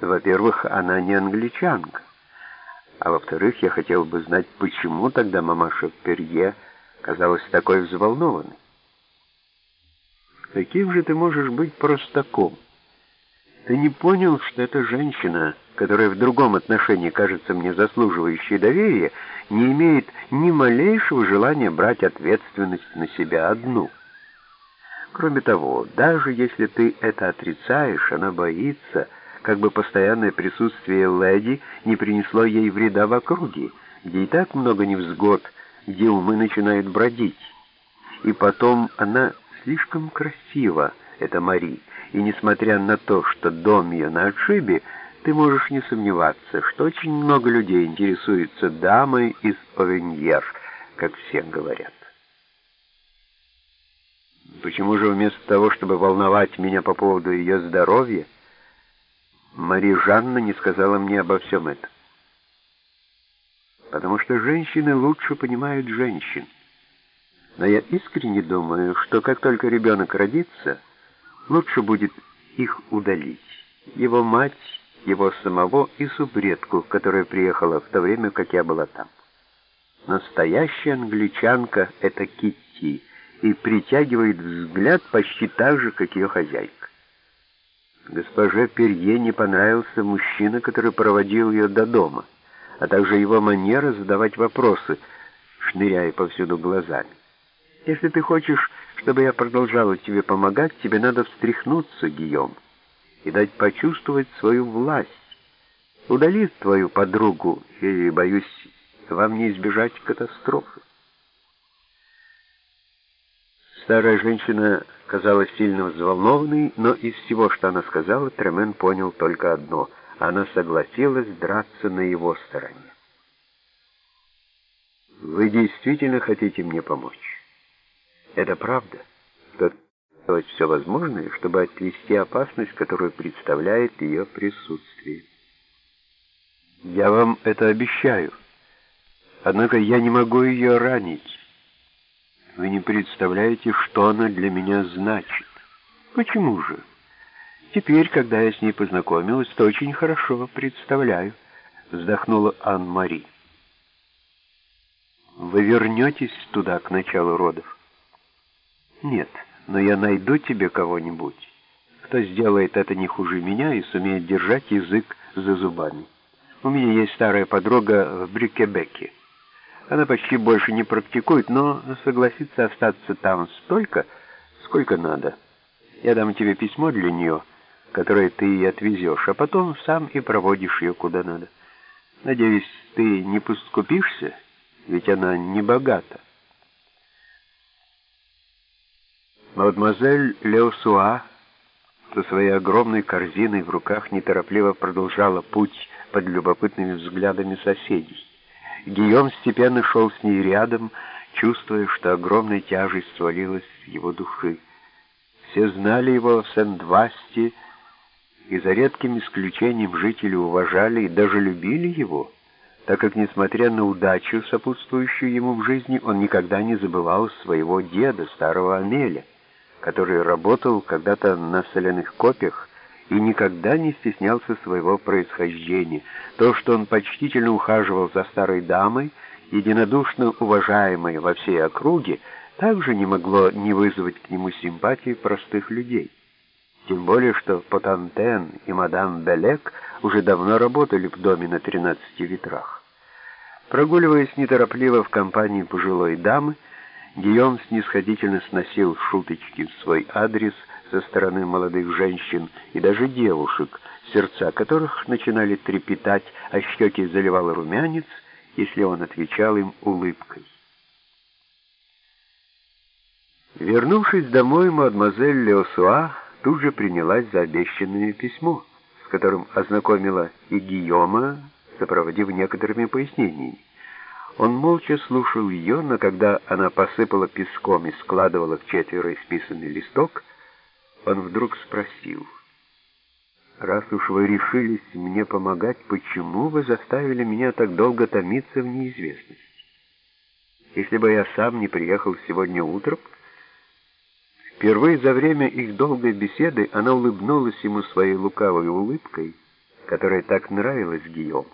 Во-первых, она не англичанка. А во-вторых, я хотел бы знать, почему тогда мамаша Перье казалась такой взволнованной. Каким же ты можешь быть простаком? Ты не понял, что эта женщина, которая в другом отношении кажется мне заслуживающей доверия, не имеет ни малейшего желания брать ответственность на себя одну. Кроме того, даже если ты это отрицаешь, она боится, как бы постоянное присутствие леди не принесло ей вреда в округе, где и так много невзгод, где умы начинают бродить. И потом она слишком красива, эта Мари, и несмотря на то, что дом ее на отшибе, ты можешь не сомневаться, что очень много людей интересуются дамой из Овеньер, как все говорят. Почему же вместо того, чтобы волновать меня по поводу ее здоровья, Мари Жанна не сказала мне обо всем этом? Потому что женщины лучше понимают женщин. Но я искренне думаю, что как только ребенок родится, лучше будет их удалить. Его мать, его самого и субредку, которая приехала в то время, как я была там. Настоящая англичанка — это Китти, и притягивает взгляд почти так же, как ее хозяйка. Госпоже Перье не понравился мужчина, который проводил ее до дома, а также его манера задавать вопросы, шныряя повсюду глазами. Если ты хочешь, чтобы я продолжала тебе помогать, тебе надо встряхнуться, Гийом, и дать почувствовать свою власть. Удали твою подругу, и, боюсь, вам не избежать катастрофы. Старая женщина казалась сильно взволнованной, но из всего, что она сказала, Тремен понял только одно — она согласилась драться на его стороне. «Вы действительно хотите мне помочь?» Это правда. Делать все возможное, чтобы отвести опасность, которую представляет ее присутствие. Я вам это обещаю. Однако я не могу ее ранить. Вы не представляете, что она для меня значит. Почему же? Теперь, когда я с ней познакомилась, то очень хорошо представляю, вздохнула Ан-Мари. Вы вернетесь туда к началу родов? Нет, но я найду тебе кого-нибудь, кто сделает это не хуже меня и сумеет держать язык за зубами. У меня есть старая подруга в Брюкебеке. Она почти больше не практикует, но согласится остаться там столько, сколько надо. Я дам тебе письмо для нее, которое ты и отвезешь, а потом сам и проводишь ее куда надо. Надеюсь, ты не поскупишься, ведь она не богата. Мадемуазель Леосуа со своей огромной корзиной в руках неторопливо продолжала путь под любопытными взглядами соседей. Гийом степенно шел с ней рядом, чувствуя, что огромная тяжесть свалилась с его души. Все знали его в Сент-Васте, и за редким исключением жители уважали и даже любили его, так как, несмотря на удачу, сопутствующую ему в жизни, он никогда не забывал своего деда, старого Амеля который работал когда-то на соляных копьях и никогда не стеснялся своего происхождения. То, что он почтительно ухаживал за старой дамой, единодушно уважаемой во всей округе, также не могло не вызвать к нему симпатии простых людей. Тем более, что Потантен и мадам Белек уже давно работали в доме на тринадцати ветрах. Прогуливаясь неторопливо в компании пожилой дамы, Гийом снисходительно сносил шуточки в свой адрес со стороны молодых женщин и даже девушек, сердца которых начинали трепетать, а щеки заливал румянец, если он отвечал им улыбкой. Вернувшись домой, мадемуазель Леосуа тут же принялась за обещанное письмо, с которым ознакомила и Гийома, сопроводив некоторыми пояснениями. Он молча слушал ее, но когда она посыпала песком и складывала в четверо исписанный листок, он вдруг спросил, «Раз уж вы решились мне помогать, почему вы заставили меня так долго томиться в неизвестности? Если бы я сам не приехал сегодня утром...» Впервые за время их долгой беседы она улыбнулась ему своей лукавой улыбкой, которая так нравилась Гийому.